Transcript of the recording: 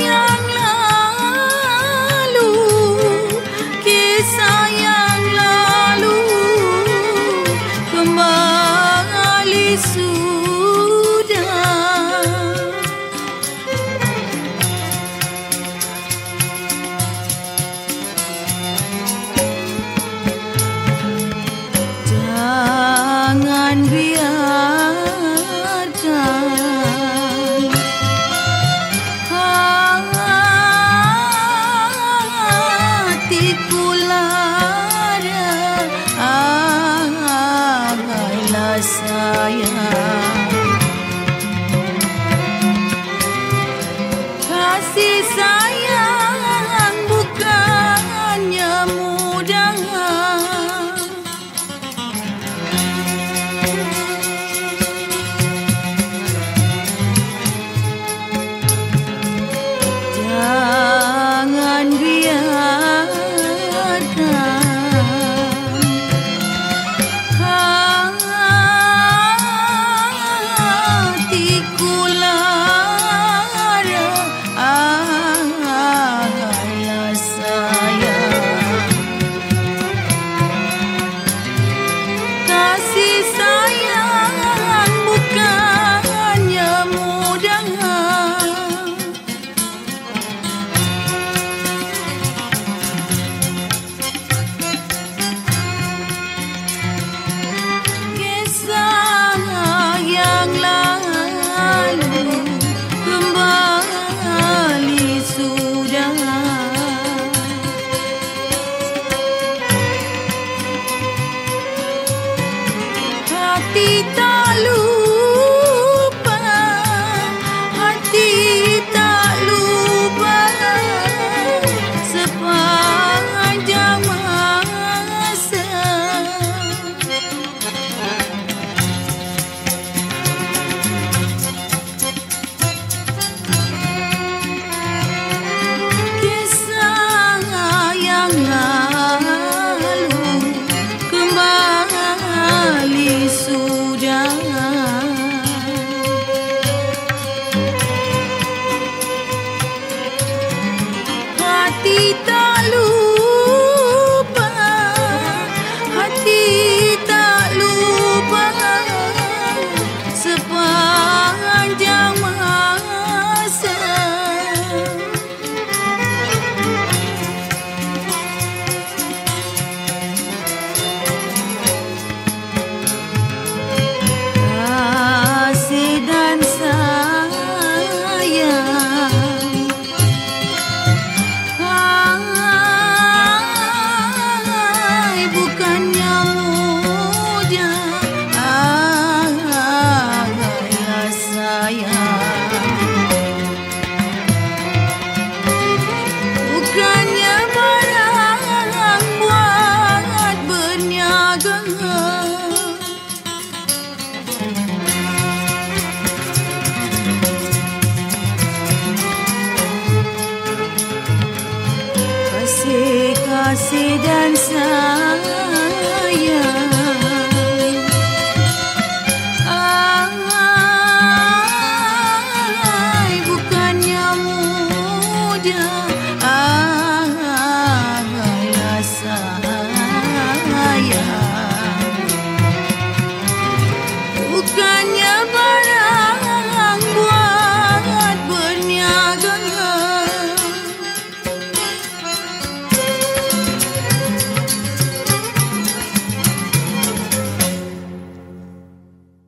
yeah. again. Kasih kasih